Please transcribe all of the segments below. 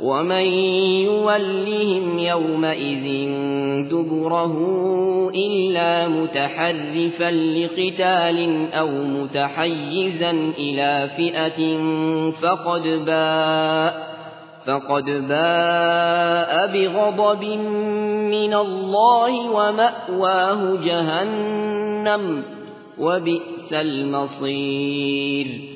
ومن يولهم يومئذ دبره إلا متحرفا لقتال أو متحيزا إلى فئة فقد باء فقد باء بغضب من الله ومأواه جهنم وبئس المصير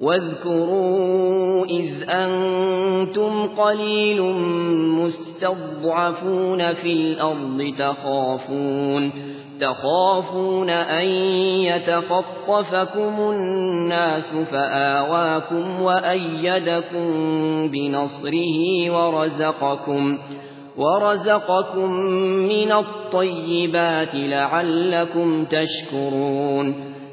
واذكروا إذ أنتم قليل مستضعفون في الأرض تخافون تخافون أن يتخطفكم الناس فآواكم وأيدكم بنصره ورزقكم ورزقكم من الطيبات لعلكم تشكرون.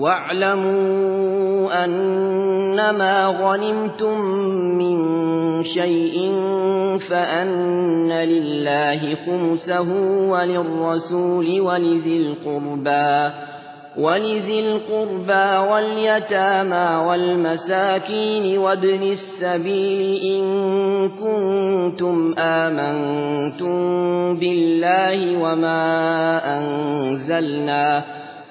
واعلموا أنما غنمتم من شيء فأن لله خمسه وللرسول ولذي القربى ولذي القربى واليتامى والمساكين وابن السبيل إن كنتم آمنتم بالله وما أنزلنا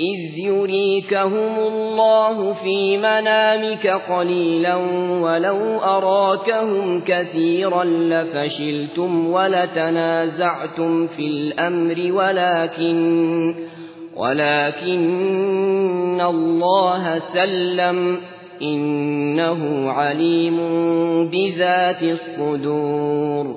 إذ يريكهم الله في منامك قليلا ولو أراكهم كثيرا لفشلتم ولتنازعتم في الأمر ولكن ولكن الله سلم إنه عليم بذات الصدور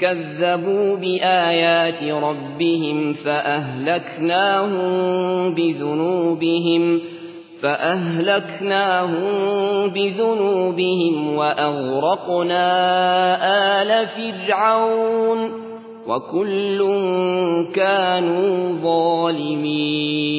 كذبوا بآيات ربهم فأهلكناهم بذنوبهم فأهلكناهم بذنوبهم وأغرقنا آل فرعون وكل كانوا ظالمين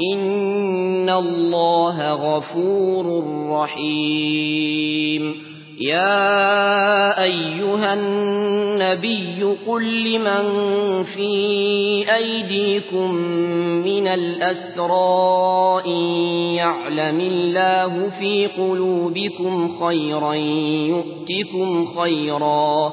إن الله غفور رحيم. يا أيها النبي قل لمن في أيديكم من الأسراء يعلم الله في قلوبكم خيرا يؤتكم خيرا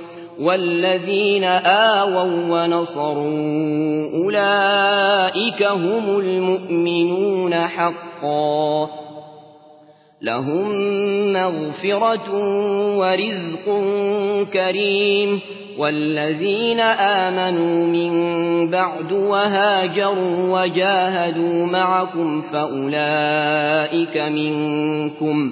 والذين آووا ونصروا أولئك هم المؤمنون حقا. لهم مغفرة ورزق كريم. والذين آمنوا من بعد وهاجروا وجاهدوا معكم فأولئك منكم.